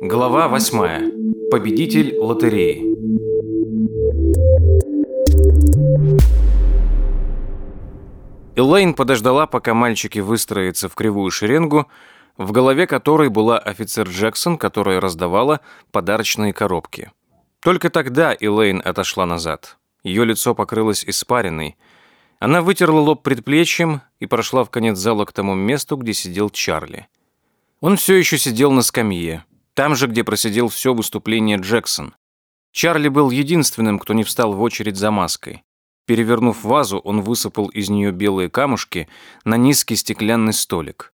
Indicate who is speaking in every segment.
Speaker 1: Глава восьмая. Победитель лотереи. Элейн подождала, пока мальчики выстроятся в кривую шеренгу, в голове которой была офицер Джексон, которая раздавала подарочные коробки. Только тогда Элейн отошла назад. Ее лицо покрылось испариной. Она вытерла лоб предплечьем и прошла в конец зала к тому месту, где сидел Чарли. Он все еще сидел на скамье, там же, где просидел все выступление Джексон. Чарли был единственным, кто не встал в очередь за маской. Перевернув вазу, он высыпал из нее белые камушки на низкий стеклянный столик.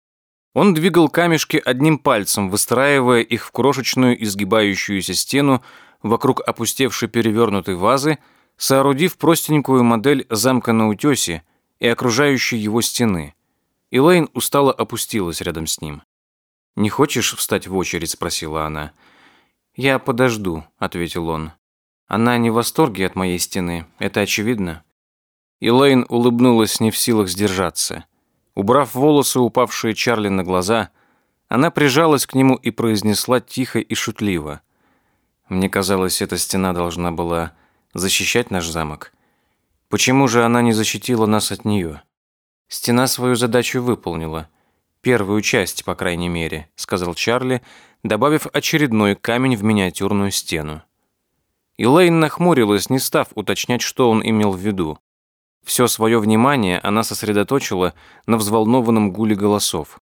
Speaker 1: Он двигал камешки одним пальцем, выстраивая их в крошечную изгибающуюся стену вокруг опустевшей перевернутой вазы, соорудив простенькую модель замка на утесе и окружающей его стены. Элейн устало опустилась рядом с ним. «Не хочешь встать в очередь?» – спросила она. «Я подожду», – ответил он. «Она не в восторге от моей стены, это очевидно». Элейн улыбнулась не в силах сдержаться. Убрав волосы, упавшие Чарли на глаза, она прижалась к нему и произнесла тихо и шутливо. «Мне казалось, эта стена должна была защищать наш замок. Почему же она не защитила нас от нее? Стена свою задачу выполнила. Первую часть, по крайней мере, сказал Чарли, добавив очередной камень в миниатюрную стену. Илэйн нахмурилась, не став уточнять, что он имел в виду. Все свое внимание она сосредоточила на взволнованном гуле голосов.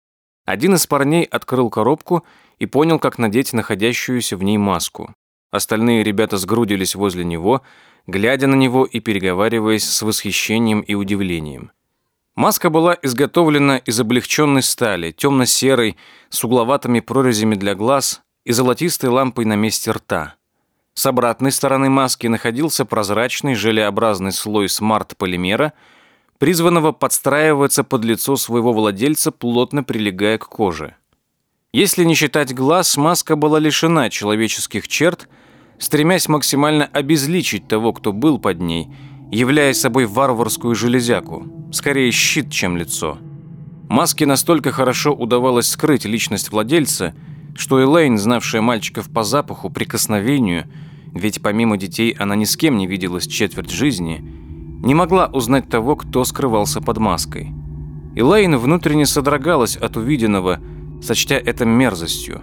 Speaker 1: Один из парней открыл коробку и понял, как надеть находящуюся в ней маску. Остальные ребята сгрудились возле него, глядя на него и переговариваясь с восхищением и удивлением. Маска была изготовлена из облегченной стали, темно-серой, с угловатыми прорезями для глаз и золотистой лампой на месте рта. С обратной стороны маски находился прозрачный желеобразный слой смарт-полимера, призванного подстраиваться под лицо своего владельца, плотно прилегая к коже. Если не считать глаз, маска была лишена человеческих черт – стремясь максимально обезличить того, кто был под ней, являя собой варварскую железяку, скорее щит, чем лицо. Маске настолько хорошо удавалось скрыть личность владельца, что Элейн, знавшая мальчиков по запаху, прикосновению, ведь помимо детей она ни с кем не виделась четверть жизни, не могла узнать того, кто скрывался под маской. Элейн внутренне содрогалась от увиденного, сочтя это мерзостью.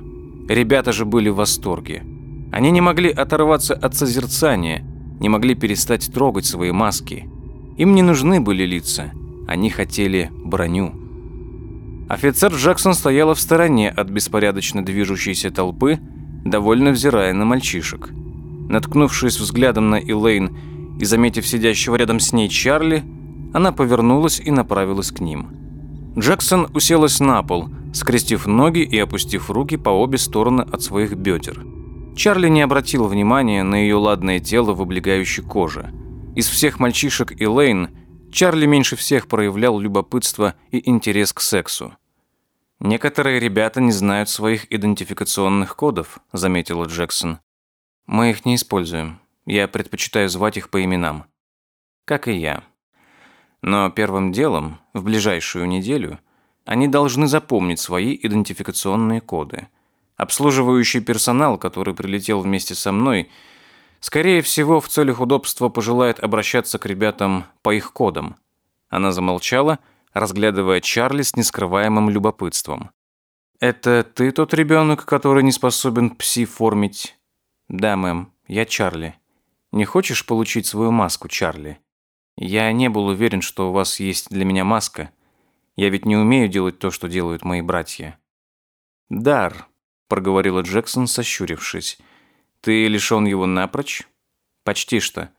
Speaker 1: Ребята же были в восторге. Они не могли оторваться от созерцания, не могли перестать трогать свои маски. Им не нужны были лица, они хотели броню. Офицер Джексон стояла в стороне от беспорядочно движущейся толпы, довольно взирая на мальчишек. Наткнувшись взглядом на Элейн и заметив сидящего рядом с ней Чарли, она повернулась и направилась к ним. Джексон уселась на пол, скрестив ноги и опустив руки по обе стороны от своих бедер. Чарли не обратил внимания на ее ладное тело в облегающей коже. Из всех мальчишек и Лейн Чарли меньше всех проявлял любопытство и интерес к сексу. «Некоторые ребята не знают своих идентификационных кодов», — заметила Джексон. «Мы их не используем. Я предпочитаю звать их по именам». «Как и я. Но первым делом, в ближайшую неделю, они должны запомнить свои идентификационные коды — Обслуживающий персонал, который прилетел вместе со мной, скорее всего, в целях удобства пожелает обращаться к ребятам по их кодам. Она замолчала, разглядывая Чарли с нескрываемым любопытством. «Это ты тот ребенок, который не способен пси формить?» «Да, мэм, я Чарли. Не хочешь получить свою маску, Чарли? Я не был уверен, что у вас есть для меня маска. Я ведь не умею делать то, что делают мои братья». «Дар», проговорила Джексон, сощурившись. «Ты лишён его напрочь?» «Почти что.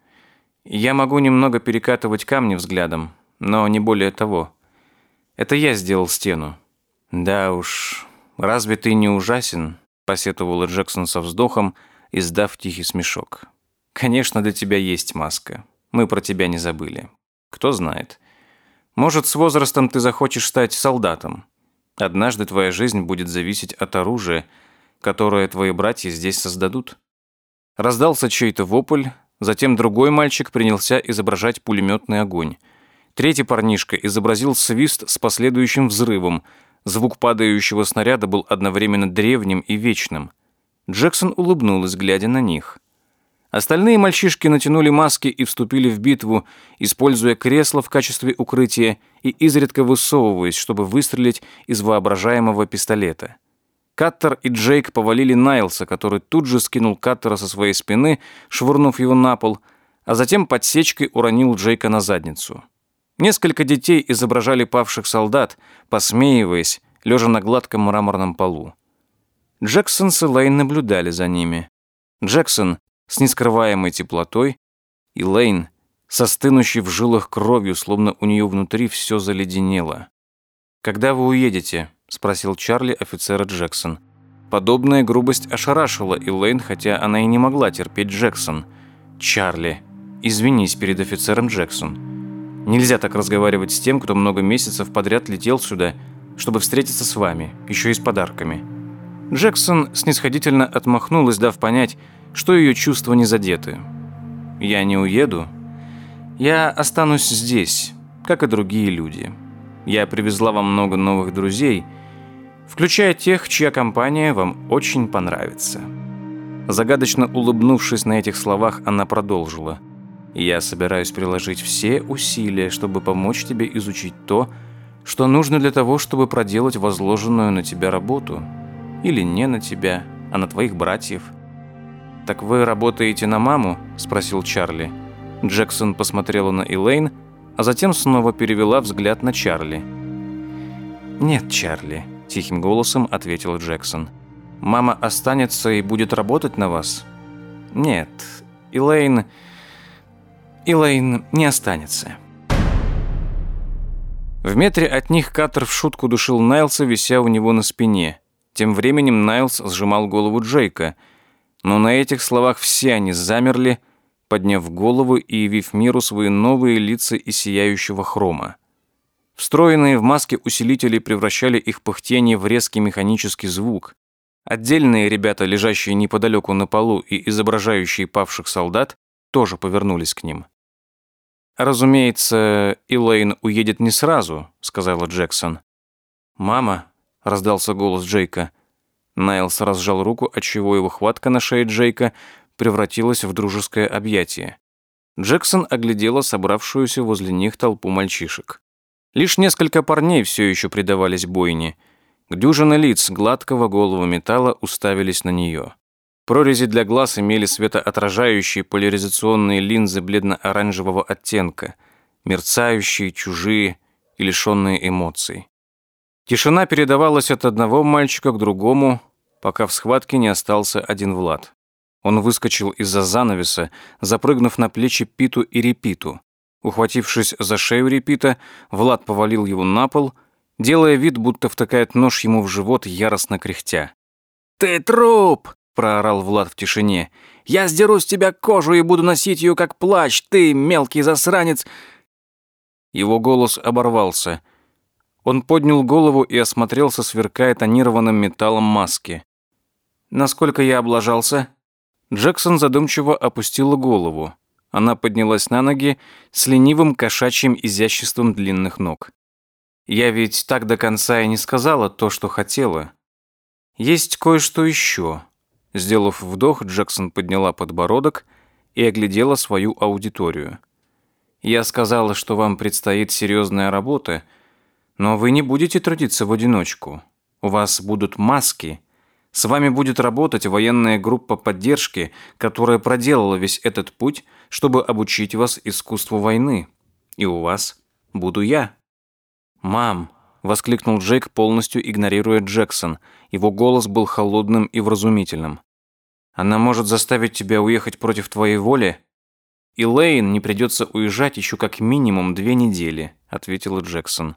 Speaker 1: Я могу немного перекатывать камни взглядом, но не более того. Это я сделал стену». «Да уж, разве ты не ужасен?» посетовала Джексон со вздохом, издав тихий смешок. «Конечно, для тебя есть маска. Мы про тебя не забыли. Кто знает. Может, с возрастом ты захочешь стать солдатом. Однажды твоя жизнь будет зависеть от оружия, которое твои братья здесь создадут. Раздался чей-то вопль, затем другой мальчик принялся изображать пулеметный огонь. Третий парнишка изобразил свист с последующим взрывом, Звук падающего снаряда был одновременно древним и вечным. Джексон улыбнулась, глядя на них. Остальные мальчишки натянули маски и вступили в битву, используя кресло в качестве укрытия и изредка высовываясь, чтобы выстрелить из воображаемого пистолета. Каттер и Джейк повалили Найлса, который тут же скинул Каттера со своей спины, швырнув его на пол, а затем подсечкой уронил Джейка на задницу. Несколько детей изображали павших солдат, посмеиваясь, лежа на гладком мраморном полу. Джексон с Элейн наблюдали за ними. Джексон с нескрываемой теплотой, и Лейн со стынущей в жилах кровью, словно у нее внутри все заледенело. «Когда вы уедете?» — спросил Чарли офицера Джексон. Подобная грубость ошарашила Элейн, хотя она и не могла терпеть Джексон. «Чарли, извинись перед офицером Джексон. Нельзя так разговаривать с тем, кто много месяцев подряд летел сюда, чтобы встретиться с вами, еще и с подарками». Джексон снисходительно отмахнулась, дав понять, что ее чувства не задеты. Я не уеду. Я останусь здесь, как и другие люди. Я привезла вам много новых друзей, включая тех, чья компания вам очень понравится. Загадочно улыбнувшись на этих словах, она продолжила. «Я собираюсь приложить все усилия, чтобы помочь тебе изучить то, что нужно для того, чтобы проделать возложенную на тебя работу. Или не на тебя, а на твоих братьев. «Так вы работаете на маму?» – спросил Чарли. Джексон посмотрела на Элейн, а затем снова перевела взгляд на Чарли. «Нет, Чарли», – тихим голосом ответил Джексон. «Мама останется и будет работать на вас?» «Нет, Элейн... Элейн не останется». В метре от них Катер в шутку душил Найлса, вися у него на спине. Тем временем Найлс сжимал голову Джейка – но на этих словах все они замерли, подняв голову и явив миру свои новые лица из сияющего хрома. Встроенные в маски усилители превращали их пыхтение в резкий механический звук. Отдельные ребята, лежащие неподалеку на полу и изображающие павших солдат, тоже повернулись к ним. «Разумеется, Элейн уедет не сразу», — сказала Джексон. «Мама», — раздался голос Джейка, — Найлс разжал руку, отчего его хватка на шее Джейка превратилась в дружеское объятие. Джексон оглядела собравшуюся возле них толпу мальчишек. Лишь несколько парней все еще предавались бойне. Дюжины лиц гладкого голого металла уставились на нее. Прорези для глаз имели светоотражающие поляризационные линзы бледно-оранжевого оттенка, мерцающие, чужие и лишенные эмоций. Тишина передавалась от одного мальчика к другому, пока в схватке не остался один Влад. Он выскочил из-за занавеса, запрыгнув на плечи Питу и Репиту. Ухватившись за шею Репита, Влад повалил его на пол, делая вид, будто втыкает нож ему в живот, яростно кряхтя. «Ты труп!» – проорал Влад в тишине. «Я сдеру с тебя кожу и буду носить ее как плащ, ты, мелкий засранец!» Его голос оборвался – он поднял голову и осмотрелся, сверкая тонированным металлом маски. «Насколько я облажался?» Джексон задумчиво опустила голову. Она поднялась на ноги с ленивым кошачьим изяществом длинных ног. «Я ведь так до конца и не сказала то, что хотела. Есть кое-что еще». Сделав вдох, Джексон подняла подбородок и оглядела свою аудиторию. «Я сказала, что вам предстоит серьезная работа, но вы не будете трудиться в одиночку. У вас будут маски. С вами будет работать военная группа поддержки, которая проделала весь этот путь, чтобы обучить вас искусству войны. И у вас буду я. «Мам!» — воскликнул Джейк, полностью игнорируя Джексон. Его голос был холодным и вразумительным. «Она может заставить тебя уехать против твоей воли?» «И Лейн не придется уезжать еще как минимум две недели», — ответила Джексон.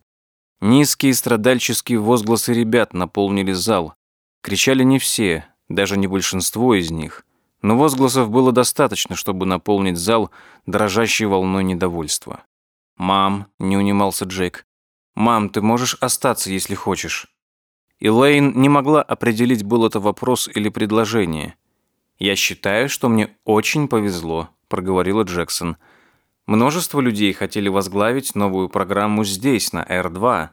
Speaker 1: Низкие страдальческие возгласы ребят наполнили зал. Кричали не все, даже не большинство из них. Но возгласов было достаточно, чтобы наполнить зал дрожащей волной недовольства. «Мам», — не унимался Джейк, — «мам, ты можешь остаться, если хочешь». Элейн не могла определить, был это вопрос или предложение. «Я считаю, что мне очень повезло», — проговорила Джексон. Множество людей хотели возглавить новую программу здесь, на R2.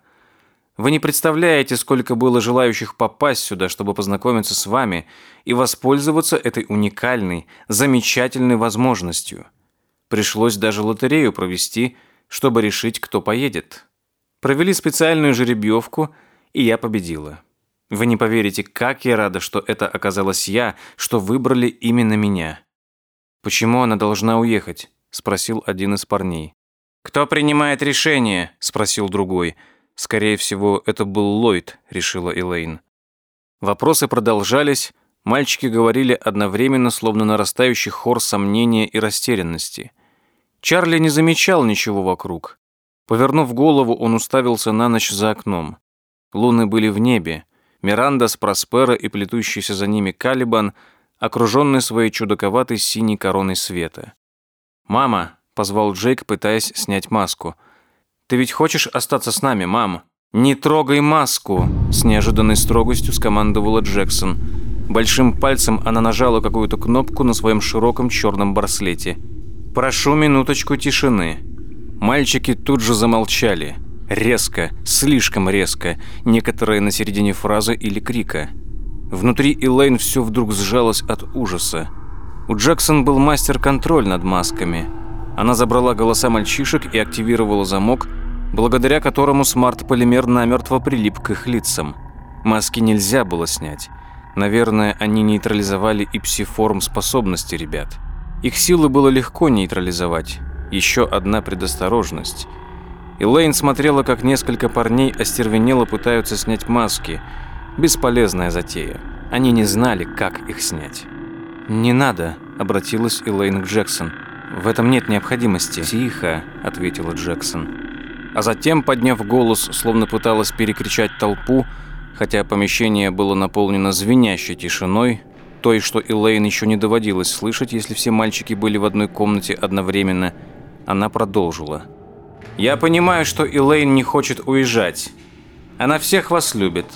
Speaker 1: Вы не представляете, сколько было желающих попасть сюда, чтобы познакомиться с вами и воспользоваться этой уникальной, замечательной возможностью. Пришлось даже лотерею провести, чтобы решить, кто поедет. Провели специальную жеребьевку, и я победила. Вы не поверите, как я рада, что это оказалась я, что выбрали именно меня. Почему она должна уехать? спросил один из парней. Кто принимает решение? спросил другой. Скорее всего, это был Ллойд, решила Элейн. Вопросы продолжались, мальчики говорили одновременно, словно нарастающий хор сомнения и растерянности. Чарли не замечал ничего вокруг. Повернув голову, он уставился на ночь за окном. Луны были в небе. Миранда с Проспера и плетущийся за ними Калибан, окруженный своей чудаковатой синей короной света. «Мама», — позвал Джейк, пытаясь снять маску. «Ты ведь хочешь остаться с нами, мама?» «Не трогай маску!» — с неожиданной строгостью скомандовала Джексон. Большим пальцем она нажала какую-то кнопку на своем широком черном браслете. «Прошу минуточку тишины». Мальчики тут же замолчали. Резко, слишком резко, некоторые на середине фразы или крика. Внутри Элейн все вдруг сжалось от ужаса. У Джексон был мастер-контроль над масками. Она забрала голоса мальчишек и активировала замок, благодаря которому смарт-полимер намертво прилип к их лицам. Маски нельзя было снять. Наверное, они нейтрализовали и псиформ способности ребят. Их силы было легко нейтрализовать. Еще одна предосторожность – Элейн смотрела, как несколько парней остервенело пытаются снять маски. Бесполезная затея. Они не знали, как их снять. «Не надо», — обратилась Элейн к Джексон. «В этом нет необходимости». «Тихо», — ответила Джексон. А затем, подняв голос, словно пыталась перекричать толпу, хотя помещение было наполнено звенящей тишиной, той, что Элейн еще не доводилось слышать, если все мальчики были в одной комнате одновременно, она продолжила. Я понимаю, что Элейн не хочет уезжать. Она всех вас любит.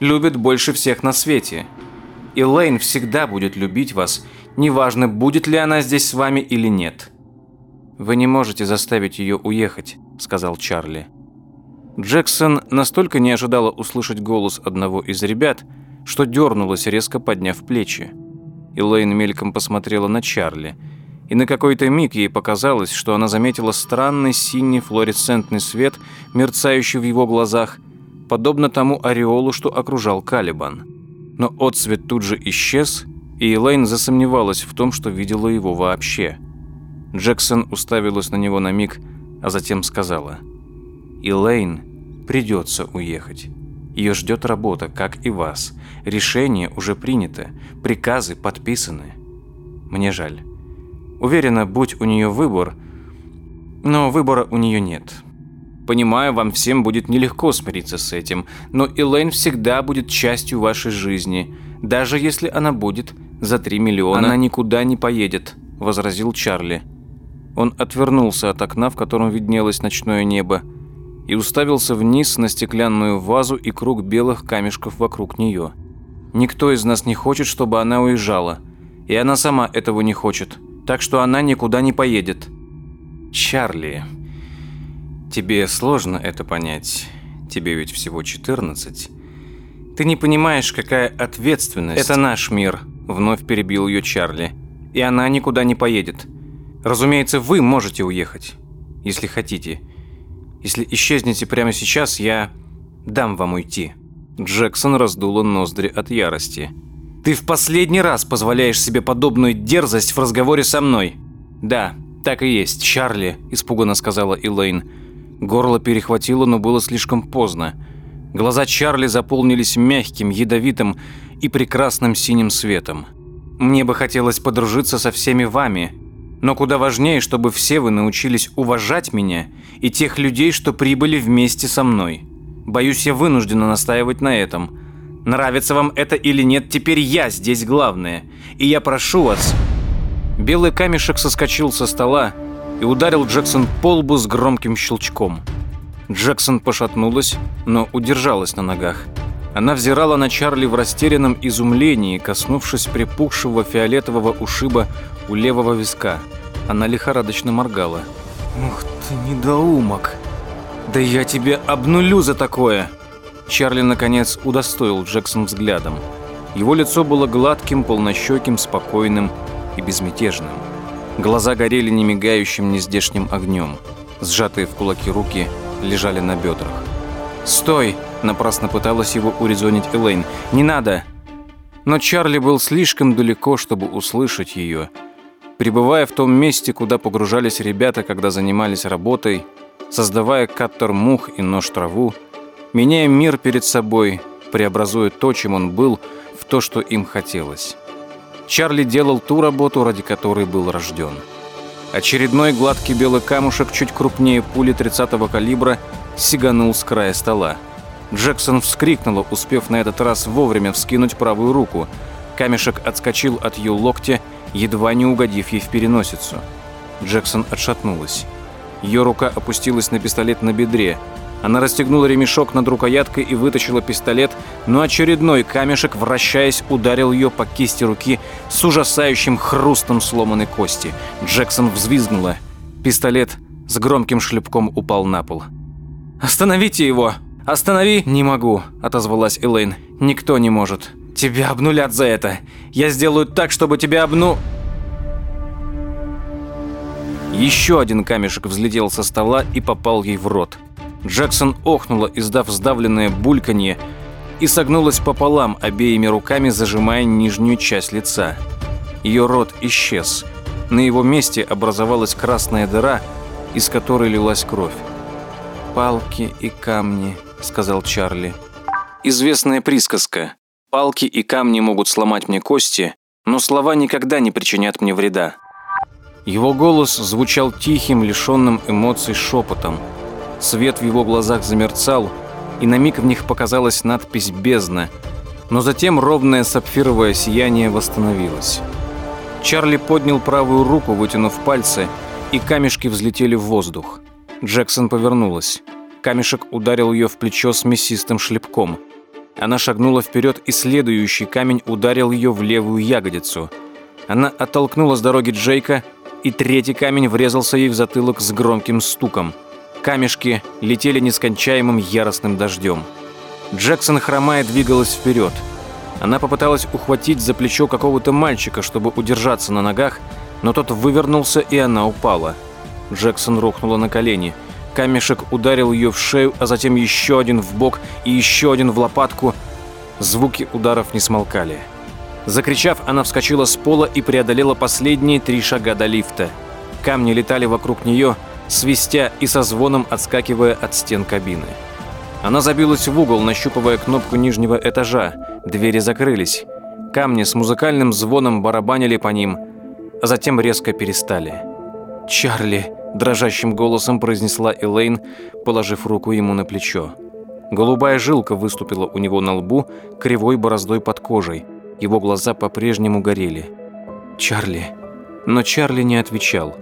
Speaker 1: Любит больше всех на свете. Элейн всегда будет любить вас, неважно, будет ли она здесь с вами или нет. Вы не можете заставить ее уехать, сказал Чарли. Джексон настолько не ожидала услышать голос одного из ребят, что дернулась, резко подняв плечи. Элейн мельком посмотрела на Чарли – и на какой-то миг ей показалось, что она заметила странный синий флуоресцентный свет, мерцающий в его глазах, подобно тому ореолу, что окружал Калибан. Но отсвет тут же исчез, и Элейн засомневалась в том, что видела его вообще. Джексон уставилась на него на миг, а затем сказала, «Элейн придется уехать. Ее ждет работа, как и вас. Решение уже принято, приказы подписаны. Мне жаль». Уверена, будь у нее выбор, но выбора у нее нет. Понимаю, вам всем будет нелегко смириться с этим, но Элейн всегда будет частью вашей жизни, даже если она будет за 3 миллиона. Она никуда не поедет, возразил Чарли. Он отвернулся от окна, в котором виднелось ночное небо, и уставился вниз на стеклянную вазу и круг белых камешков вокруг нее. Никто из нас не хочет, чтобы она уезжала, и она сама этого не хочет так что она никуда не поедет. Чарли, тебе сложно это понять. Тебе ведь всего 14. Ты не понимаешь, какая ответственность. Это наш мир, вновь перебил ее Чарли. И она никуда не поедет. Разумеется, вы можете уехать, если хотите. Если исчезнете прямо сейчас, я дам вам уйти. Джексон раздула ноздри от ярости. Ты в последний раз позволяешь себе подобную дерзость в разговоре со мной. Да, так и есть, Чарли, испуганно сказала Элейн. Горло перехватило, но было слишком поздно. Глаза Чарли заполнились мягким, ядовитым и прекрасным синим светом. Мне бы хотелось подружиться со всеми вами, но куда важнее, чтобы все вы научились уважать меня и тех людей, что прибыли вместе со мной. Боюсь, я вынуждена настаивать на этом. Нравится вам это или нет, теперь я здесь главное. И я прошу вас...» Белый камешек соскочил со стола и ударил Джексон по лбу с громким щелчком. Джексон пошатнулась, но удержалась на ногах. Она взирала на Чарли в растерянном изумлении, коснувшись припухшего фиолетового ушиба у левого виска. Она лихорадочно моргала. «Ух ты, недоумок! Да я тебя обнулю за такое!» Чарли, наконец, удостоил Джексон взглядом. Его лицо было гладким, полнощеким, спокойным и безмятежным. Глаза горели немигающим нездешним огнем. Сжатые в кулаки руки лежали на бедрах. «Стой!» – напрасно пыталась его урезонить Элейн. «Не надо!» Но Чарли был слишком далеко, чтобы услышать ее. Пребывая в том месте, куда погружались ребята, когда занимались работой, создавая каттер мух и нож траву, меняя мир перед собой, преобразуя то, чем он был, в то, что им хотелось. Чарли делал ту работу, ради которой был рожден. Очередной гладкий белый камушек, чуть крупнее пули 30-го калибра, сиганул с края стола. Джексон вскрикнула, успев на этот раз вовремя вскинуть правую руку. Камешек отскочил от ее локтя, едва не угодив ей в переносицу. Джексон отшатнулась. Ее рука опустилась на пистолет на бедре. Она расстегнула ремешок над рукояткой и вытащила пистолет, но очередной камешек, вращаясь, ударил ее по кисти руки с ужасающим хрустом сломанной кости. Джексон взвизгнула. Пистолет с громким шлепком упал на пол. «Остановите его! Останови!» «Не могу», – отозвалась Элейн. «Никто не может. Тебя обнулят за это. Я сделаю так, чтобы тебя обну...» Еще один камешек взлетел со стола и попал ей в рот. Джексон охнула, издав сдавленное бульканье, и согнулась пополам, обеими руками зажимая нижнюю часть лица. Ее рот исчез. На его месте образовалась красная дыра, из которой лилась кровь. «Палки и камни», — сказал Чарли. Известная присказка. «Палки и камни могут сломать мне кости, но слова никогда не причинят мне вреда». Его голос звучал тихим, лишенным эмоций шепотом. Свет в его глазах замерцал, и на миг в них показалась надпись «Бездна», но затем ровное сапфировое сияние восстановилось. Чарли поднял правую руку, вытянув пальцы, и камешки взлетели в воздух. Джексон повернулась. Камешек ударил ее в плечо с мясистым шлепком. Она шагнула вперед, и следующий камень ударил ее в левую ягодицу. Она оттолкнула с дороги Джейка, и третий камень врезался ей в затылок с громким стуком – Камешки летели нескончаемым яростным дождем. Джексон, хромая, двигалась вперед. Она попыталась ухватить за плечо какого-то мальчика, чтобы удержаться на ногах, но тот вывернулся, и она упала. Джексон рухнула на колени. Камешек ударил ее в шею, а затем еще один в бок и еще один в лопатку. Звуки ударов не смолкали. Закричав, она вскочила с пола и преодолела последние три шага до лифта. Камни летали вокруг нее, свистя и со звоном отскакивая от стен кабины. Она забилась в угол, нащупывая кнопку нижнего этажа. Двери закрылись. Камни с музыкальным звоном барабанили по ним, а затем резко перестали. «Чарли!» – дрожащим голосом произнесла Элейн, положив руку ему на плечо. Голубая жилка выступила у него на лбу, кривой бороздой под кожей. Его глаза по-прежнему горели. «Чарли!» Но Чарли не отвечал.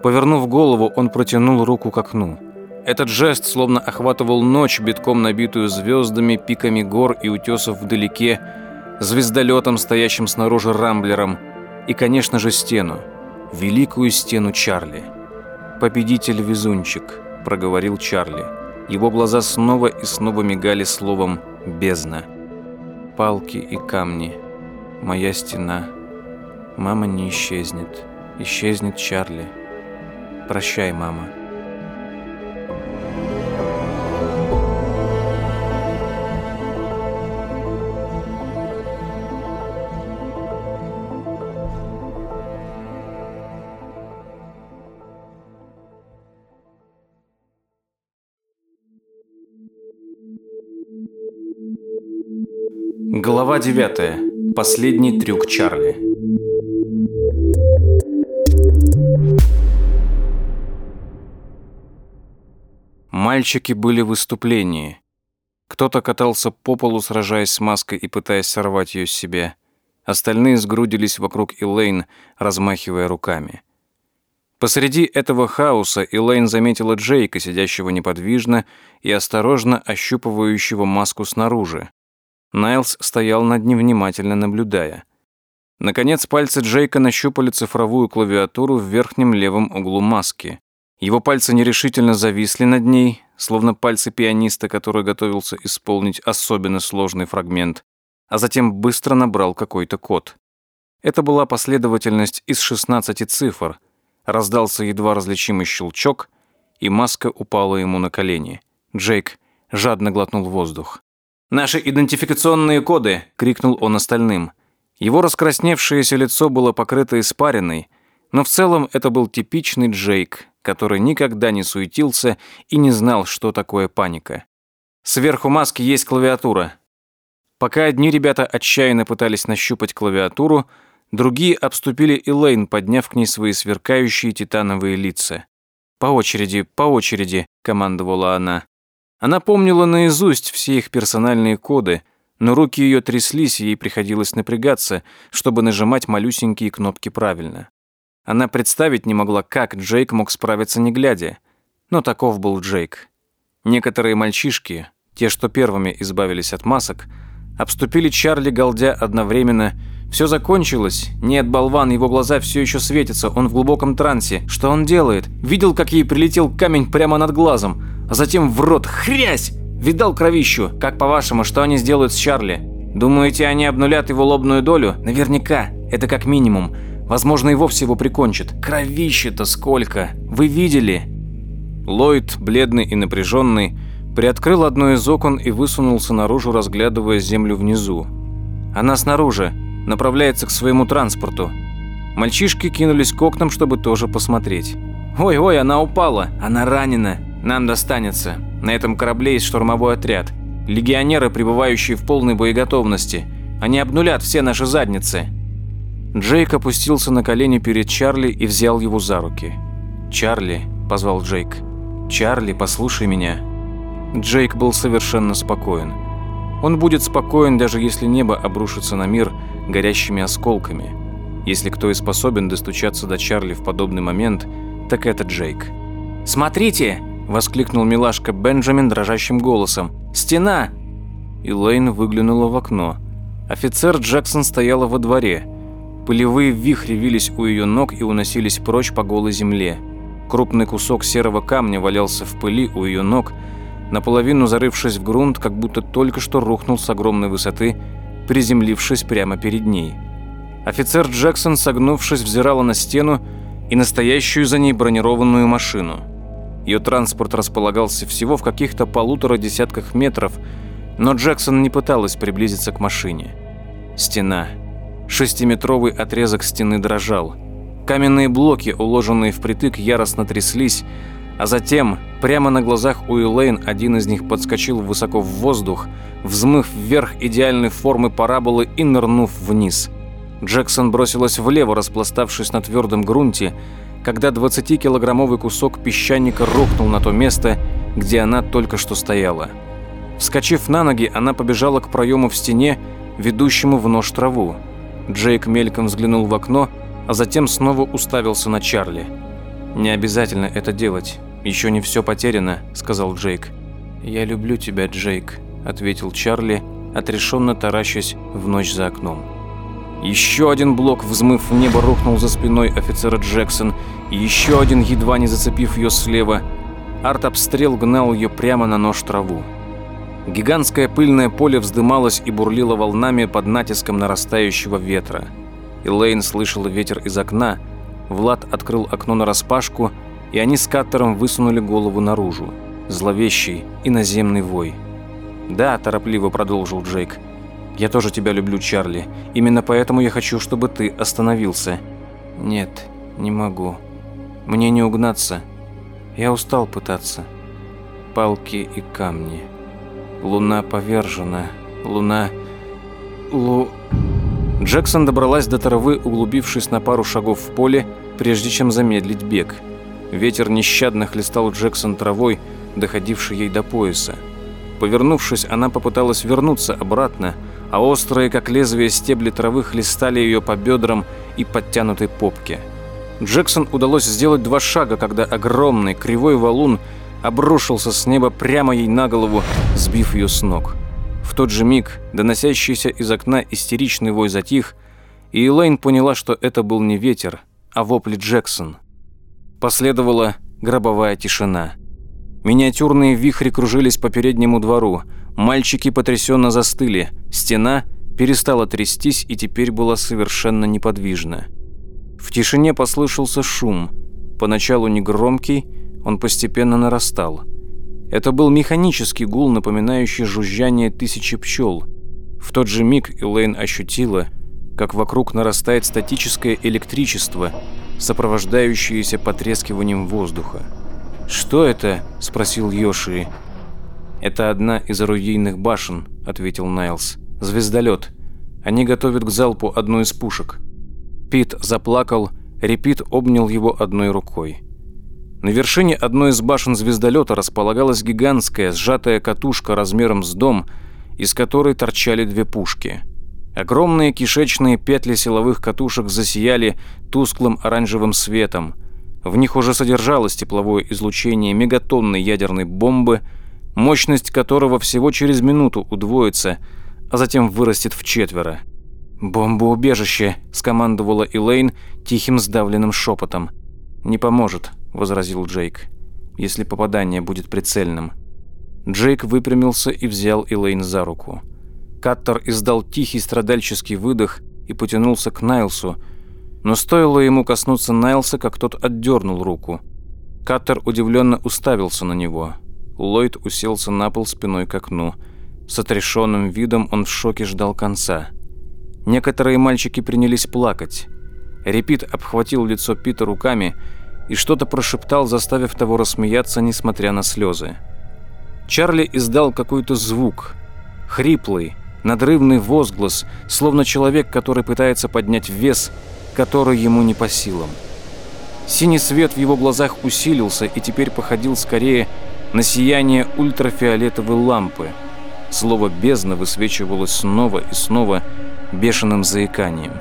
Speaker 1: Повернув голову, он протянул руку к окну. Этот жест словно охватывал ночь, битком набитую звездами, пиками гор и утесов вдалеке, звездолетом, стоящим снаружи рамблером, и, конечно же, стену, великую стену Чарли. «Победитель-везунчик», — проговорил Чарли. Его глаза снова и снова мигали словом «бездна». «Палки и камни. Моя стена. Мама не исчезнет. Исчезнет Чарли». Прощай, мама. Глава 9. Последний трюк Чарли. Мальчики были в выступлении. Кто-то катался по полу, сражаясь с маской и пытаясь сорвать ее с себя. Остальные сгрудились вокруг Элейн, размахивая руками. Посреди этого хаоса Элейн заметила Джейка, сидящего неподвижно и осторожно ощупывающего маску снаружи. Найлс стоял над ним, внимательно наблюдая. Наконец, пальцы Джейка нащупали цифровую клавиатуру в верхнем левом углу маски. Его пальцы нерешительно зависли над ней, словно пальцы пианиста, который готовился исполнить особенно сложный фрагмент, а затем быстро набрал какой-то код. Это была последовательность из 16 цифр. Раздался едва различимый щелчок, и маска упала ему на колени. Джейк жадно глотнул воздух. «Наши идентификационные коды!» — крикнул он остальным. Его раскрасневшееся лицо было покрыто испариной, но в целом это был типичный Джейк, который никогда не суетился и не знал, что такое паника. Сверху маски есть клавиатура. Пока одни ребята отчаянно пытались нащупать клавиатуру, другие обступили Элейн, подняв к ней свои сверкающие титановые лица. «По очереди, по очереди», — командовала она. Она помнила наизусть все их персональные коды, но руки ее тряслись, и ей приходилось напрягаться, чтобы нажимать малюсенькие кнопки правильно. Она представить не могла, как Джейк мог справиться не глядя. Но таков был Джейк. Некоторые мальчишки, те, что первыми избавились от масок, обступили Чарли Галдя одновременно. Все закончилось. Нет, болван, его глаза все еще светятся, он в глубоком трансе. Что он делает? Видел, как ей прилетел камень прямо над глазом, а затем в рот. Хрясь! Видал кровищу? Как по-вашему, что они сделают с Чарли? Думаете, они обнулят его лобную долю? Наверняка. Это как минимум. Возможно, и вовсе его прикончат. Кровище-то сколько! Вы видели?» Ллойд, бледный и напряженный, приоткрыл одно из окон и высунулся наружу, разглядывая землю внизу. «Она снаружи, направляется к своему транспорту». Мальчишки кинулись к окнам, чтобы тоже посмотреть. «Ой-ой, она упала! Она ранена! Нам достанется! На этом корабле есть штурмовой отряд. Легионеры, пребывающие в полной боеготовности. Они обнулят все наши задницы!» Джейк опустился на колени перед Чарли и взял его за руки. «Чарли», – позвал Джейк. «Чарли, послушай меня». Джейк был совершенно спокоен. Он будет спокоен, даже если небо обрушится на мир горящими осколками. Если кто и способен достучаться до Чарли в подобный момент, так это Джейк. «Смотрите!» – воскликнул милашка Бенджамин дрожащим голосом. «Стена!» И Лейн выглянула в окно. Офицер Джексон стояла во дворе – Пылевые вихри вились у ее ног и уносились прочь по голой земле. Крупный кусок серого камня валялся в пыли у ее ног, наполовину зарывшись в грунт, как будто только что рухнул с огромной высоты, приземлившись прямо перед ней. Офицер Джексон, согнувшись, взирала на стену и настоящую за ней бронированную машину. Ее транспорт располагался всего в каких-то полутора десятках метров, но Джексон не пыталась приблизиться к машине. Стена. Шестиметровый отрезок стены дрожал. Каменные блоки, уложенные впритык, яростно тряслись, а затем, прямо на глазах у Элейн, один из них подскочил высоко в воздух, взмыв вверх идеальной формы параболы и нырнув вниз. Джексон бросилась влево, распластавшись на твердом грунте, когда 20-килограммовый кусок песчаника рухнул на то место, где она только что стояла. Вскочив на ноги, она побежала к проему в стене, ведущему в нож траву. Джейк мельком взглянул в окно, а затем снова уставился на Чарли. «Не обязательно это делать. Еще не все потеряно», — сказал Джейк. «Я люблю тебя, Джейк», — ответил Чарли, отрешенно таращась в ночь за окном. Еще один блок, взмыв в небо, рухнул за спиной офицера Джексон, и еще один, едва не зацепив ее слева. Арт-обстрел гнал ее прямо на нож траву. Гигантское пыльное поле вздымалось и бурлило волнами под натиском нарастающего ветра. Элейн слышала ветер из окна, Влад открыл окно нараспашку, и они с Каттером высунули голову наружу. Зловещий и наземный вой. «Да», – торопливо продолжил Джейк, – «я тоже тебя люблю, Чарли. Именно поэтому я хочу, чтобы ты остановился». «Нет, не могу. Мне не угнаться. Я устал пытаться. Палки и камни». Луна повержена. Луна... Лу... Джексон добралась до травы, углубившись на пару шагов в поле, прежде чем замедлить бег. Ветер нещадно хлестал Джексон травой, доходившей ей до пояса. Повернувшись, она попыталась вернуться обратно, а острые, как лезвие стебли травы, хлестали ее по бедрам и подтянутой попке. Джексон удалось сделать два шага, когда огромный кривой валун обрушился с неба прямо ей на голову, сбив ее с ног. В тот же миг доносящийся из окна истеричный вой затих, и Элейн поняла, что это был не ветер, а вопли Джексон. Последовала гробовая тишина. Миниатюрные вихри кружились по переднему двору. Мальчики потрясенно застыли. Стена перестала трястись и теперь была совершенно неподвижна. В тишине послышался шум. Поначалу негромкий, он постепенно нарастал. Это был механический гул, напоминающий жужжание тысячи пчел. В тот же миг Элейн ощутила, как вокруг нарастает статическое электричество, сопровождающееся потрескиванием воздуха. «Что это?» – спросил Йоши. «Это одна из орудийных башен», – ответил Найлс. «Звездолет. Они готовят к залпу одну из пушек». Пит заплакал, Репит обнял его одной рукой. На вершине одной из башен звездолета располагалась гигантская сжатая катушка размером с дом, из которой торчали две пушки. Огромные кишечные петли силовых катушек засияли тусклым оранжевым светом – в них уже содержалось тепловое излучение мегатонной ядерной бомбы, мощность которого всего через минуту удвоится, а затем вырастет в четверо. «Бомбоубежище», — скомандовала Элейн тихим сдавленным шепотом. «Не поможет», — возразил Джейк, — «если попадание будет прицельным». Джейк выпрямился и взял Элейн за руку. Каттер издал тихий страдальческий выдох и потянулся к Найлсу, но стоило ему коснуться Найлса, как тот отдернул руку. Каттер удивленно уставился на него. Ллойд уселся на пол спиной к окну. С отрешенным видом он в шоке ждал конца. Некоторые мальчики принялись плакать. Репит обхватил лицо Пита руками и что-то прошептал, заставив того рассмеяться, несмотря на слезы. Чарли издал какой-то звук. Хриплый, надрывный возглас, словно человек, который пытается поднять вес – который ему не по силам. Синий свет в его глазах усилился и теперь походил скорее на сияние ультрафиолетовой лампы. Слово «бездна» высвечивалось снова и снова бешеным заиканием.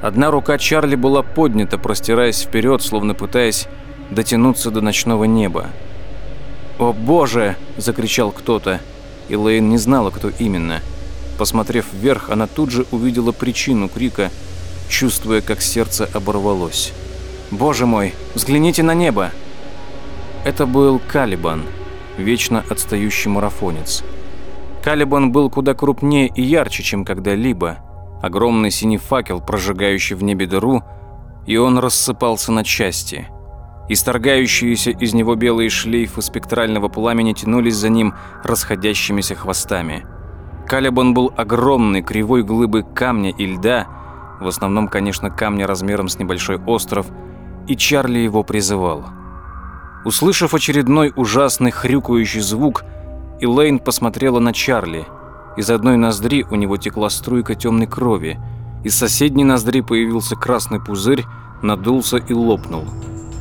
Speaker 1: Одна рука Чарли была поднята, простираясь вперед, словно пытаясь дотянуться до ночного неба. «О боже!» – закричал кто-то. И Лейн не знала, кто именно. Посмотрев вверх, она тут же увидела причину крика – чувствуя, как сердце оборвалось. «Боже мой, взгляните на небо!» Это был Калибан, вечно отстающий марафонец. Калибан был куда крупнее и ярче, чем когда-либо. Огромный синий факел, прожигающий в небе дыру, и он рассыпался на части. Исторгающиеся из него белые шлейфы спектрального пламени тянулись за ним расходящимися хвостами. Калибан был огромной кривой глыбы камня и льда, в основном, конечно, камня размером с небольшой остров, и Чарли его призывал. Услышав очередной ужасный хрюкающий звук, Элейн посмотрела на Чарли. Из одной ноздри у него текла струйка темной крови. Из соседней ноздри появился красный пузырь, надулся и лопнул.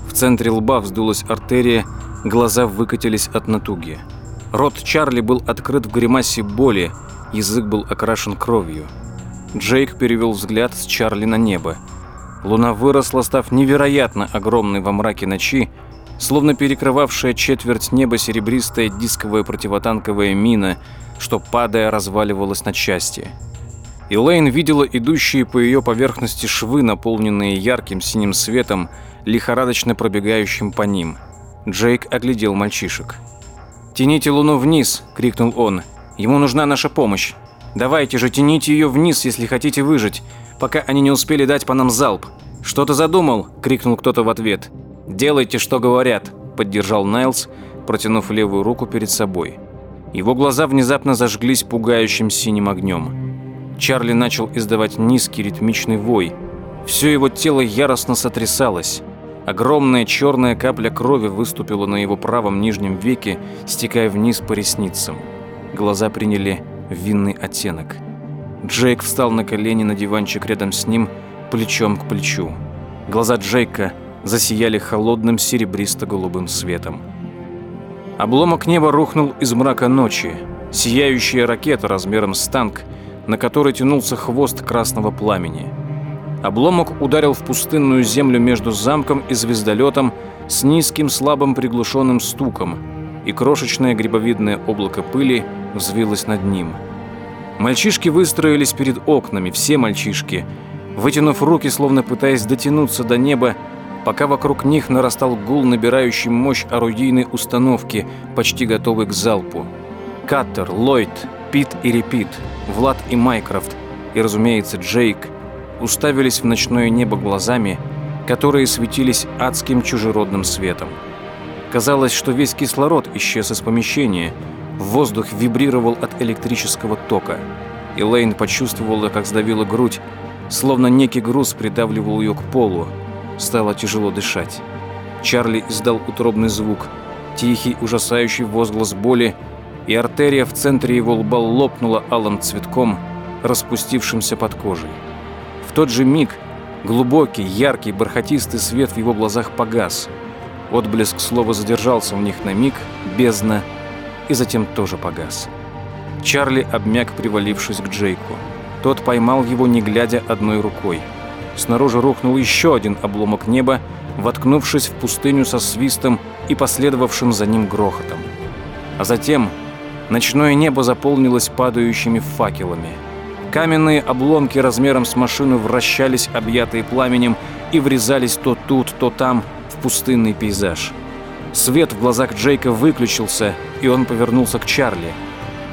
Speaker 1: В центре лба вздулась артерия, глаза выкатились от натуги. Рот Чарли был открыт в гримасе боли, язык был окрашен кровью. Джейк перевел взгляд с Чарли на небо. Луна выросла, став невероятно огромной во мраке ночи, словно перекрывавшая четверть неба серебристая дисковая противотанковая мина, что, падая, разваливалась на части. Элейн видела идущие по ее поверхности швы, наполненные ярким синим светом, лихорадочно пробегающим по ним. Джейк оглядел мальчишек. «Тяните луну вниз!» – крикнул он. «Ему нужна наша помощь!» Давайте же, тяните ее вниз, если хотите выжить, пока они не успели дать по нам залп. Что ты задумал? крикнул кто-то в ответ. Делайте, что говорят, поддержал Найлс, протянув левую руку перед собой. Его глаза внезапно зажглись пугающим синим огнем. Чарли начал издавать низкий ритмичный вой. Все его тело яростно сотрясалось. Огромная черная капля крови выступила на его правом нижнем веке, стекая вниз по ресницам. Глаза приняли винный оттенок. Джейк встал на колени на диванчик рядом с ним, плечом к плечу. Глаза Джейка засияли холодным серебристо-голубым светом. Обломок неба рухнул из мрака ночи. Сияющая ракета размером с танк, на которой тянулся хвост красного пламени. Обломок ударил в пустынную землю между замком и звездолетом с низким слабым приглушенным стуком, и крошечное грибовидное облако пыли – взвилась над ним. Мальчишки выстроились перед окнами, все мальчишки. Вытянув руки, словно пытаясь дотянуться до неба, пока вокруг них нарастал гул, набирающий мощь орудийной установки, почти готовый к залпу. Каттер, Ллойд, Пит и Репит, Влад и Майкрофт, и, разумеется, Джейк, уставились в ночное небо глазами, которые светились адским чужеродным светом. Казалось, что весь кислород исчез из помещения, воздух вибрировал от электрического тока. И Лейн почувствовала, как сдавила грудь, словно некий груз придавливал ее к полу. Стало тяжело дышать. Чарли издал утробный звук, тихий, ужасающий возглас боли, и артерия в центре его лба лопнула алым цветком, распустившимся под кожей. В тот же миг глубокий, яркий, бархатистый свет в его глазах погас. Отблеск слова задержался в них на миг, бездна, и затем тоже погас. Чарли обмяк, привалившись к Джейку. Тот поймал его, не глядя одной рукой. Снаружи рухнул еще один обломок неба, воткнувшись в пустыню со свистом и последовавшим за ним грохотом. А затем Ночное небо заполнилось падающими факелами. Каменные обломки размером с машину вращались, объятые пламенем, и врезались то тут, то там в пустынный пейзаж. Свет в глазах Джейка выключился, и он повернулся к Чарли.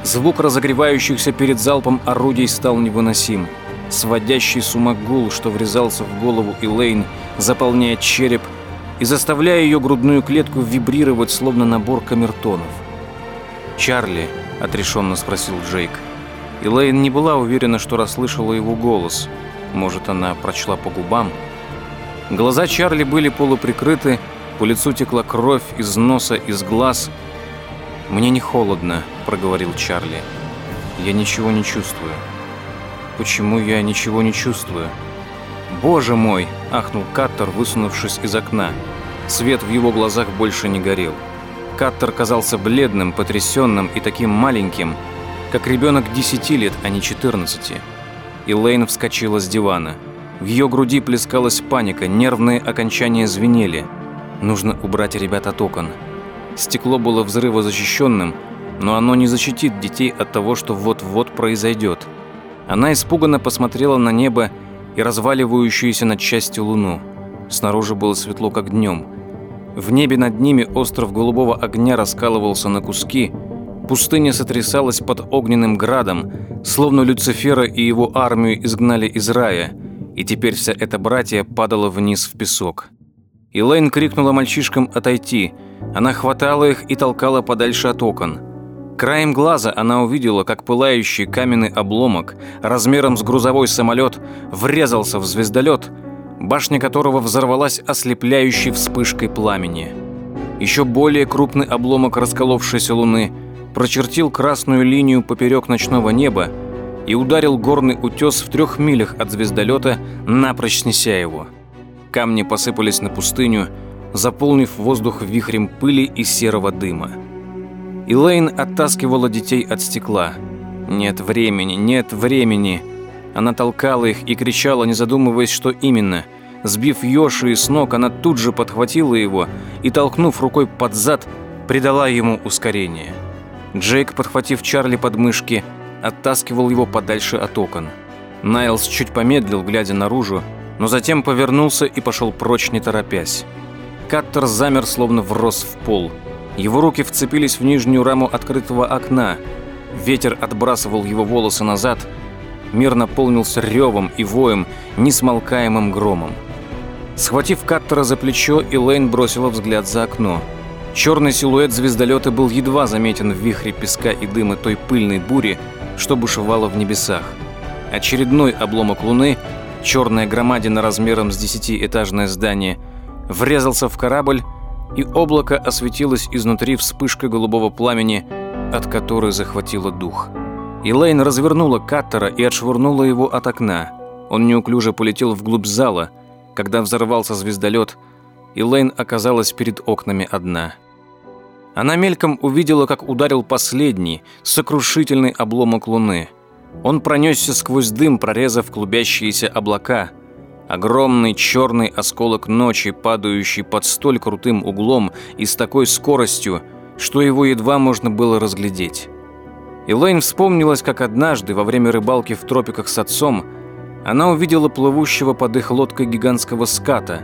Speaker 1: Звук разогревающихся перед залпом орудий стал невыносим. Сводящий с ума гул, что врезался в голову Элейн, заполняя череп и заставляя ее грудную клетку вибрировать, словно набор камертонов. «Чарли?» – отрешенно спросил Джейк. Элейн не была уверена, что расслышала его голос. Может, она прочла по губам? Глаза Чарли были полуприкрыты, по лицу текла кровь из носа, из глаз. «Мне не холодно», – проговорил Чарли. «Я ничего не чувствую». «Почему я ничего не чувствую?» «Боже мой!» – ахнул Каттер, высунувшись из окна. Свет в его глазах больше не горел. Каттер казался бледным, потрясенным и таким маленьким, как ребенок 10 лет, а не 14. Элейн вскочила с дивана. В ее груди плескалась паника, нервные окончания звенели. Нужно убрать ребят от окон. Стекло было взрывозащищенным, но оно не защитит детей от того, что вот-вот произойдет. Она испуганно посмотрела на небо и разваливающуюся над частью луну. Снаружи было светло, как днем. В небе над ними остров голубого огня раскалывался на куски, пустыня сотрясалась под огненным градом, словно Люцифера и его армию изгнали из рая, и теперь вся эта братья падала вниз в песок. Элейн крикнула мальчишкам отойти. Она хватала их и толкала подальше от окон. Краем глаза она увидела, как пылающий каменный обломок размером с грузовой самолет врезался в звездолет – башня которого взорвалась ослепляющей вспышкой пламени. Еще более крупный обломок расколовшейся луны прочертил красную линию поперек ночного неба и ударил горный утес в трех милях от звездолета, напрочь снеся его. Камни посыпались на пустыню, заполнив воздух вихрем пыли и серого дыма. Элейн оттаскивала детей от стекла. «Нет времени, нет времени!» Она толкала их и кричала, не задумываясь, что именно. Сбив Йоши с ног, она тут же подхватила его и, толкнув рукой под зад, придала ему ускорение. Джейк, подхватив Чарли под мышки, оттаскивал его подальше от окон. Найлс чуть помедлил, глядя наружу, но затем повернулся и пошел прочь, не торопясь. Каттер замер, словно врос в пол. Его руки вцепились в нижнюю раму открытого окна. Ветер отбрасывал его волосы назад – Мир наполнился ревом и воем, несмолкаемым громом. Схватив Каттера за плечо, Элейн бросила взгляд за окно. Черный силуэт звездолета был едва заметен в вихре песка и дыма той пыльной бури, что бушевала в небесах. Очередной обломок луны, черная громадина размером с десятиэтажное здание, врезался в корабль, и облако осветилось изнутри вспышкой голубого пламени, от которой захватило дух. Элейн развернула Каттера и отшвырнула его от окна. Он неуклюже полетел вглубь зала. Когда взорвался звездолет, Элейн оказалась перед окнами одна. Она мельком увидела, как ударил последний, сокрушительный обломок луны. Он пронесся сквозь дым, прорезав клубящиеся облака. Огромный черный осколок ночи, падающий под столь крутым углом и с такой скоростью, что его едва можно было разглядеть. Элейн вспомнилась, как однажды во время рыбалки в тропиках с отцом она увидела плывущего под их лодкой гигантского ската.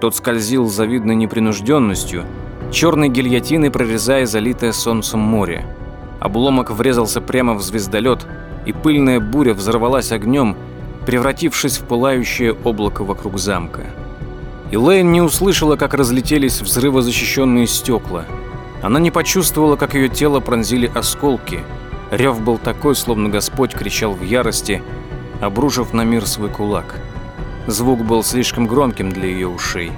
Speaker 1: Тот скользил с завидной непринужденностью, черной гильотиной прорезая залитое солнцем море. Обломок врезался прямо в звездолет, и пыльная буря взорвалась огнем, превратившись в пылающее облако вокруг замка. Элейн не услышала, как разлетелись взрывозащищенные стекла. Она не почувствовала, как ее тело пронзили осколки. Рев был такой, словно Господь кричал в ярости, обрушив на мир свой кулак. Звук был слишком громким для ее ушей.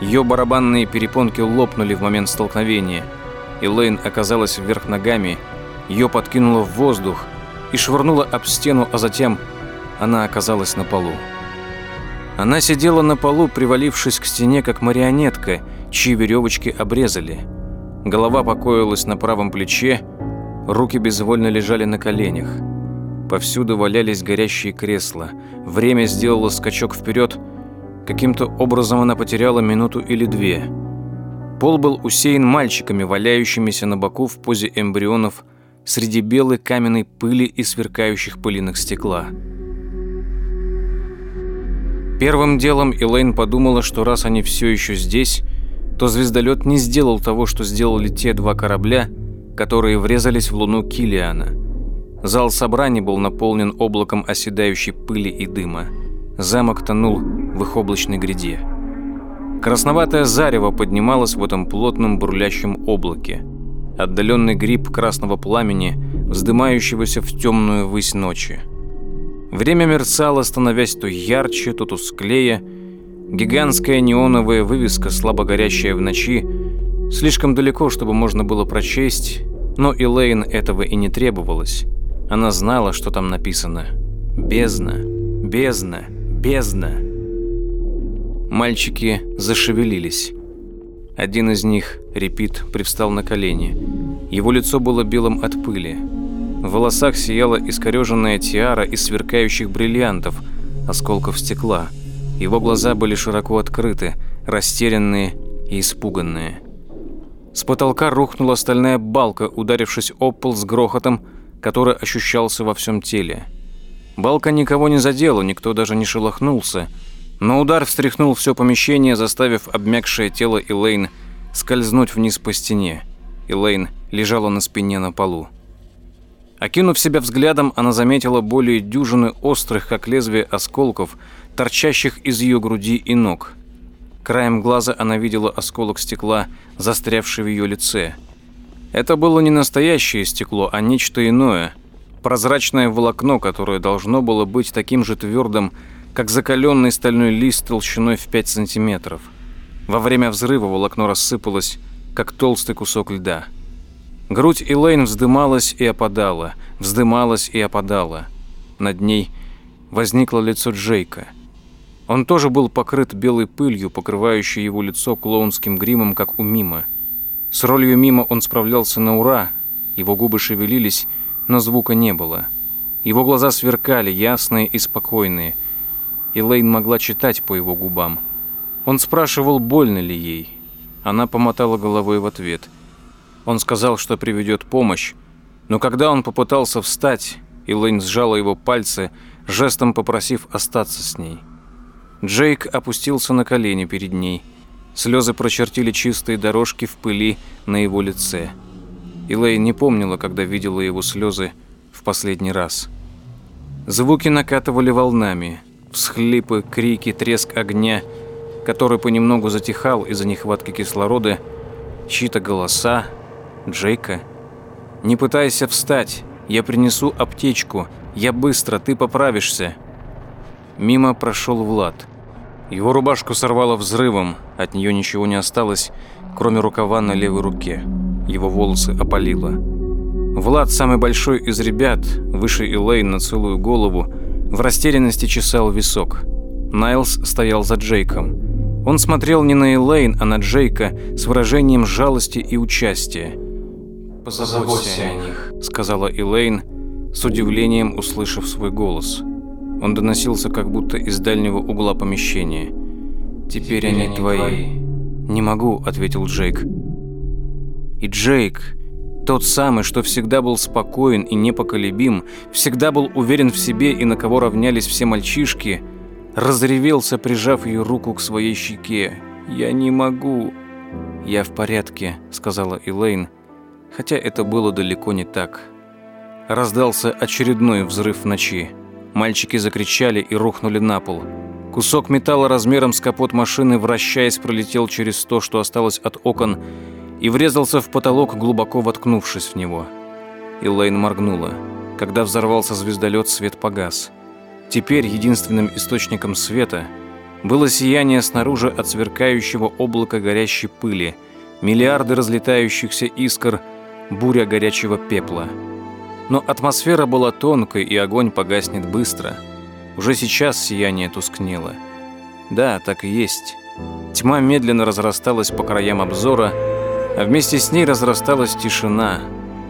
Speaker 1: Ее барабанные перепонки лопнули в момент столкновения. Элейн оказалась вверх ногами, ее подкинуло в воздух и швырнуло об стену, а затем она оказалась на полу. Она сидела на полу, привалившись к стене, как марионетка, чьи веревочки обрезали. Голова покоилась на правом плече, руки безвольно лежали на коленях. Повсюду валялись горящие кресла. Время сделало скачок вперед. Каким-то образом она потеряла минуту или две. Пол был усеян мальчиками, валяющимися на боку в позе эмбрионов среди белой каменной пыли и сверкающих пылинок стекла. Первым делом Элейн подумала, что раз они все еще здесь, то звездолет не сделал того, что сделали те два корабля, которые врезались в луну Килиана. Зал собраний был наполнен облаком оседающей пыли и дыма. Замок тонул в их облачной гряде. Красноватое зарево поднималось в этом плотном бурлящем облаке отдаленный гриб красного пламени, вздымающегося в темную высь ночи. Время мерцало, становясь то ярче, то тусклее. Гигантская неоновая вывеска, слабо горящая в ночи, слишком далеко, чтобы можно было прочесть, но Элейн этого и не требовалось. Она знала, что там написано. «Бездна, бездна, бездна». Мальчики зашевелились. Один из них, Репит, привстал на колени. Его лицо было белым от пыли. В волосах сияла искореженная тиара из сверкающих бриллиантов, осколков стекла. Его глаза были широко открыты, растерянные и испуганные. С потолка рухнула стальная балка, ударившись об пол с грохотом, который ощущался во всем теле. Балка никого не задела, никто даже не шелохнулся – но удар встряхнул все помещение, заставив обмякшее тело Элейн скользнуть вниз по стене. Элейн лежала на спине на полу. Окинув себя взглядом, она заметила более дюжины острых, как лезвие осколков, торчащих из ее груди и ног. Краем глаза она видела осколок стекла, застрявший в ее лице. Это было не настоящее стекло, а нечто иное. Прозрачное волокно, которое должно было быть таким же твердым, как закаленный стальной лист толщиной в 5 сантиметров. Во время взрыва волокно рассыпалось, как толстый кусок льда. Грудь Элейн вздымалась и опадала, вздымалась и опадала. Над ней возникло лицо Джейка. Он тоже был покрыт белой пылью, покрывающей его лицо клоунским гримом, как у Мима. С ролью Мима он справлялся на ура, его губы шевелились, но звука не было. Его глаза сверкали, ясные и спокойные – и Лейн могла читать по его губам. Он спрашивал, больно ли ей. Она помотала головой в ответ. Он сказал, что приведет помощь, но когда он попытался встать, Элейн сжала его пальцы, жестом попросив остаться с ней. Джейк опустился на колени перед ней. Слезы прочертили чистые дорожки в пыли на его лице. Элейн не помнила, когда видела его слезы в последний раз. Звуки накатывали волнами – всхлипы, крики, треск огня, который понемногу затихал из-за нехватки кислорода, чьи-то голоса, Джейка. «Не пытайся встать, я принесу аптечку, я быстро, ты поправишься». Мимо прошел Влад. Его рубашку сорвало взрывом, от нее ничего не осталось, кроме рукава на левой руке. Его волосы опалило. Влад, самый большой из ребят, выше Элейн на целую голову, в растерянности чесал висок. Найлс стоял за Джейком. Он смотрел не на Элейн, а на Джейка с выражением жалости и участия.
Speaker 2: «Позаботься о них», —
Speaker 1: сказала Элейн, с удивлением услышав свой голос. Он доносился как будто из дальнего угла помещения.
Speaker 2: «Теперь, Теперь они, они твои». твои».
Speaker 1: «Не могу», — ответил Джейк. И Джейк, тот самый, что всегда был спокоен и непоколебим, всегда был уверен в себе и на кого равнялись все мальчишки, разревелся, прижав ее руку к своей щеке. Я не могу». «Я в порядке», — сказала Элейн, хотя это было далеко не так. Раздался очередной взрыв в ночи. Мальчики закричали и рухнули на пол. Кусок металла размером с капот машины, вращаясь, пролетел через то, что осталось от окон, и врезался в потолок, глубоко воткнувшись в него. Элейн моргнула. Когда взорвался звездолет, свет погас. Теперь единственным источником света было сияние снаружи от сверкающего облака горящей пыли, миллиарды разлетающихся искр, буря горячего пепла. Но атмосфера была тонкой, и огонь погаснет быстро. Уже сейчас сияние тускнело. Да, так и есть. Тьма медленно разрасталась по краям обзора, а вместе с ней разрасталась тишина,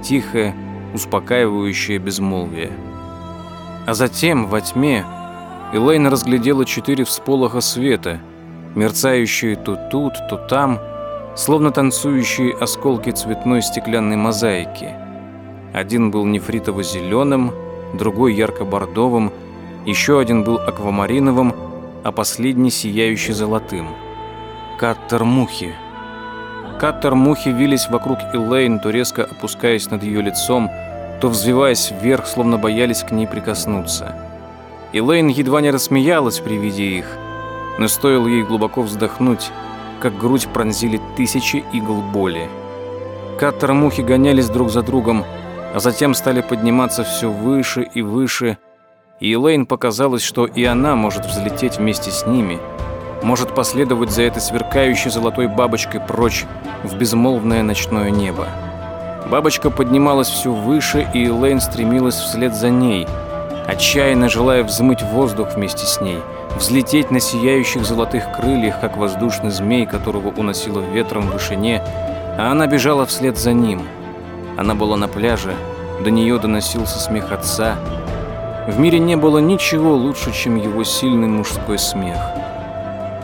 Speaker 1: тихая, успокаивающее безмолвие. А затем, во тьме, Элейн разглядела четыре всполоха света, мерцающие то тут, то там, словно танцующие осколки цветной стеклянной мозаики. Один был нефритово-зеленым, другой ярко-бордовым, еще один был аквамариновым, а последний сияющий золотым. Каттер-мухи. Каттер-мухи вились вокруг Элейн, то резко опускаясь над ее лицом, то взвиваясь вверх, словно боялись к ней прикоснуться. Элейн едва не рассмеялась при виде их, но стоило ей глубоко вздохнуть, как грудь пронзили тысячи игл боли. Каттер-мухи гонялись друг за другом, а затем стали подниматься все выше и выше, и Элейн показалось, что и она может взлететь вместе с ними, может последовать за этой сверкающей золотой бабочкой прочь в безмолвное ночное небо. Бабочка поднималась все выше, и Элейн стремилась вслед за ней, отчаянно желая взмыть воздух вместе с ней, взлететь на сияющих золотых крыльях, как воздушный змей, которого уносило ветром в вышине, а она бежала вслед за ним. Она была на пляже, до нее доносился смех отца. В мире не было ничего лучше, чем его сильный мужской смех.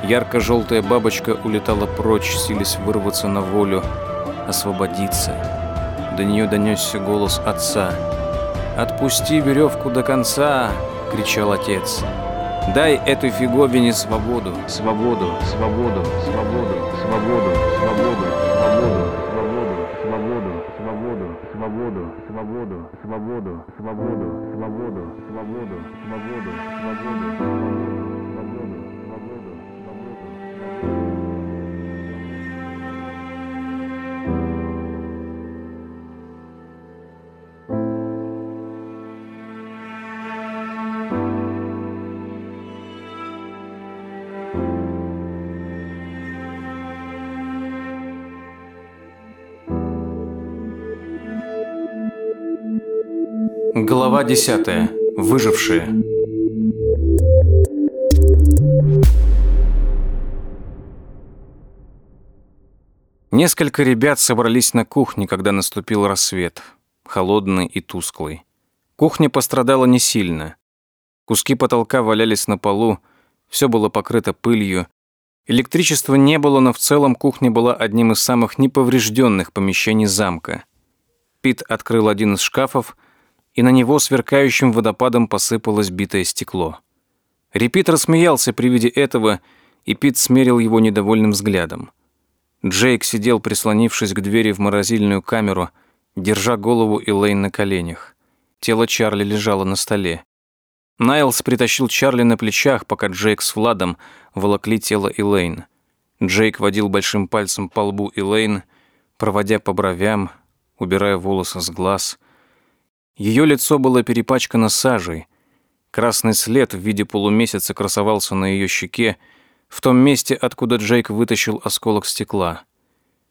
Speaker 1: Ярко-желтая бабочка улетала прочь, силясь вырваться на волю, освободиться. До нее донесся голос отца. «Отпусти веревку до конца!» — кричал отец. «Дай этой фиговине свободу, свободу, свободу, свободу, свободу, свободу, свободу, свободу, свободу, свободу, свободу, свободу, свободу, свободу, свободу, свободу, свободу, свободу, Глава 10. Выжившие. Несколько ребят собрались на кухне, когда наступил рассвет, холодный и тусклый. Кухня пострадала не сильно. Куски потолка валялись на полу, все было покрыто пылью. Электричества не было, но в целом кухня была одним из самых неповрежденных помещений замка. Пит открыл один из шкафов — и на него сверкающим водопадом посыпалось битое стекло. Репит рассмеялся при виде этого, и Пит смерил его недовольным взглядом. Джейк сидел, прислонившись к двери в морозильную камеру, держа голову Элейн на коленях. Тело Чарли лежало на столе. Найлс притащил Чарли на плечах, пока Джейк с Владом волокли тело Элейн. Джейк водил большим пальцем по лбу Элейн, проводя по бровям, убирая волосы с глаз — ее лицо было перепачкано сажей. Красный след в виде полумесяца красовался на ее щеке, в том месте, откуда Джейк вытащил осколок стекла.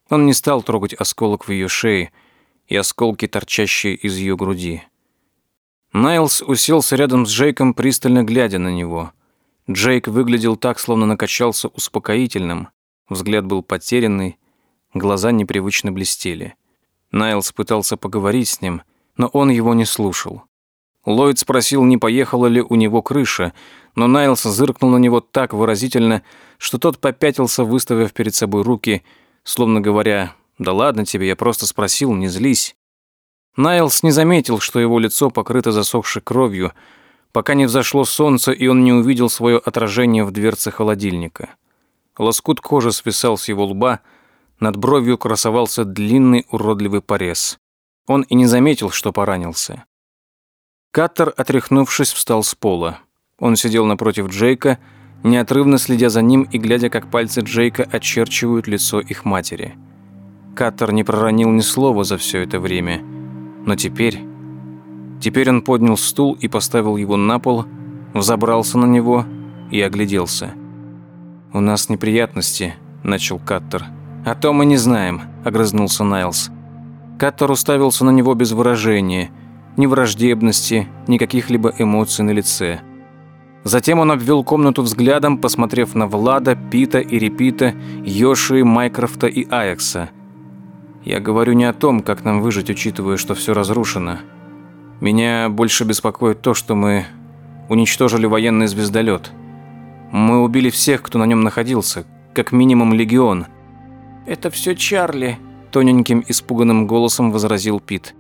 Speaker 1: Он не стал трогать осколок в ее шее и осколки, торчащие из ее груди. Найлс уселся рядом с Джейком, пристально глядя на него. Джейк выглядел так, словно накачался успокоительным. Взгляд был потерянный, глаза непривычно блестели. Найлс пытался поговорить с ним — но он его не слушал. Ллойд спросил, не поехала ли у него крыша, но Найлс зыркнул на него так выразительно, что тот попятился, выставив перед собой руки, словно говоря «Да ладно тебе, я просто спросил, не злись». Найлс не заметил, что его лицо покрыто засохшей кровью, пока не взошло солнце, и он не увидел свое отражение в дверце холодильника. Лоскут кожи свисал с его лба, над бровью красовался длинный уродливый порез. Он и не заметил, что поранился. Каттер, отряхнувшись, встал с пола. Он сидел напротив Джейка, неотрывно следя за ним и глядя, как пальцы Джейка очерчивают лицо их матери. Каттер не проронил ни слова за все это время. Но теперь... Теперь он поднял стул и поставил его на пол, взобрался на него и огляделся. «У нас неприятности», — начал Каттер. «А то мы не знаем», — огрызнулся Найлз. Каттер уставился на него без выражения, ни враждебности, ни каких-либо эмоций на лице. Затем он обвел комнату взглядом, посмотрев на Влада, Пита и Репита, Йоши, Майкрофта и Аякса. «Я говорю не о том, как нам выжить, учитывая, что все разрушено. Меня больше беспокоит то, что мы уничтожили военный звездолет. Мы убили всех, кто на нем находился, как минимум легион». «Это все Чарли», – тоненьким испуганным голосом возразил Пит.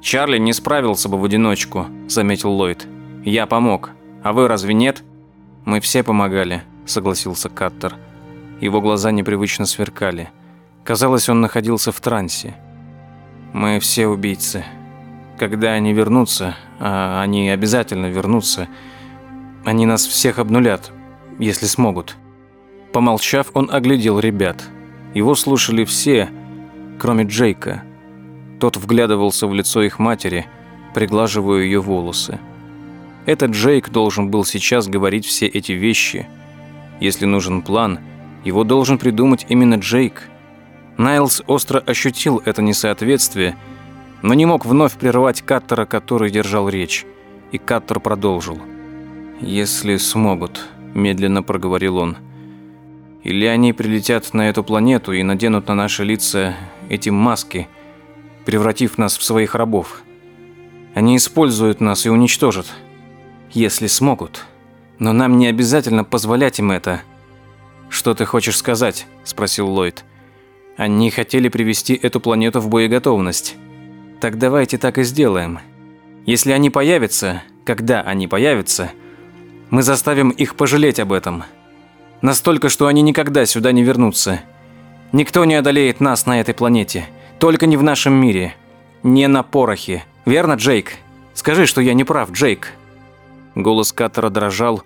Speaker 1: «Чарли не справился бы в одиночку», – заметил Ллойд. «Я помог». А вы разве нет?» «Мы все помогали», — согласился Каттер. Его глаза непривычно сверкали. Казалось, он находился в трансе. «Мы все убийцы. Когда они вернутся, а они обязательно вернутся, они нас всех обнулят, если смогут». Помолчав, он оглядел ребят. Его слушали все, кроме Джейка. Тот вглядывался в лицо их матери, приглаживая ее волосы. Этот Джейк должен был сейчас говорить все эти вещи. Если нужен план, его должен придумать именно Джейк. Найлз остро ощутил это несоответствие, но не мог вновь прервать Каттера, который держал речь. И Каттер продолжил. «Если смогут», – медленно проговорил он. «Или они прилетят на эту планету и наденут на наши лица эти маски, превратив нас в своих рабов. Они используют нас и уничтожат если смогут. Но нам не обязательно позволять им это. Что ты хочешь сказать? спросил Ллойд. Они хотели привести эту планету в боеготовность. Так давайте так и сделаем. Если они появятся, когда они появятся, мы заставим их пожалеть об этом. Настолько, что они никогда сюда не вернутся. Никто не одолеет нас на этой планете. Только не в нашем мире. Не на порохе. Верно, Джейк? Скажи, что я не прав, Джейк. Голос Каттера дрожал.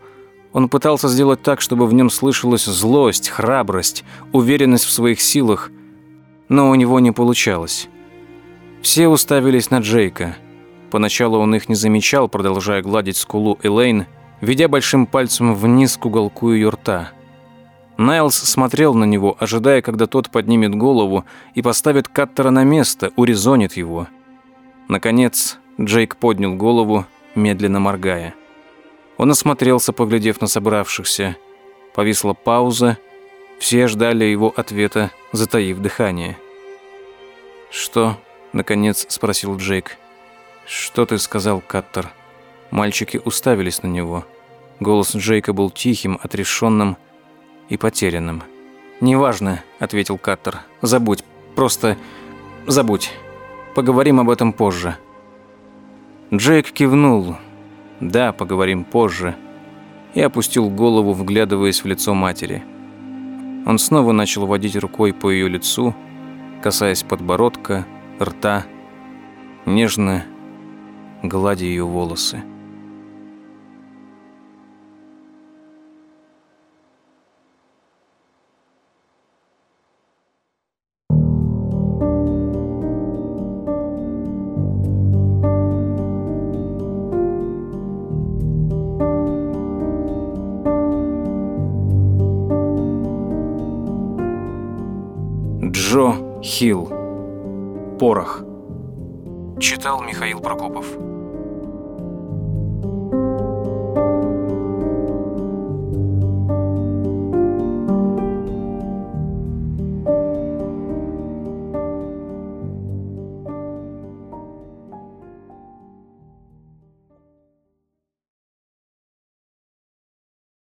Speaker 1: Он пытался сделать так, чтобы в нем слышалась злость, храбрость, уверенность в своих силах, но у него не получалось. Все уставились на Джейка. Поначалу он их не замечал, продолжая гладить скулу Элейн, ведя большим пальцем вниз к уголку ее рта. Найлз смотрел на него, ожидая, когда тот поднимет голову и поставит Каттера на место, урезонит его. Наконец, Джейк поднял голову, медленно моргая. Он осмотрелся, поглядев на собравшихся. Повисла пауза. Все ждали его ответа, затаив дыхание. «Что?» – наконец спросил Джейк. «Что ты сказал, Каттер?» Мальчики уставились на него. Голос Джейка был тихим, отрешенным и потерянным. «Неважно», – ответил Каттер. «Забудь. Просто забудь. Поговорим об этом позже». Джейк кивнул. «Да, поговорим позже», и опустил голову, вглядываясь в лицо матери. Он снова начал водить рукой по ее лицу, касаясь подбородка, рта, нежно гладя ее волосы. Хилл. Порох. Читал Михаил Прокопов.